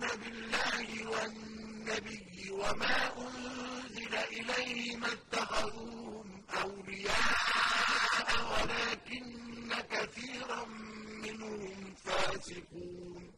يؤمنون بالله والنبي وما أنزل إليه ما اتخذوهم أولياء ولكن كثيرا منهم فاسقون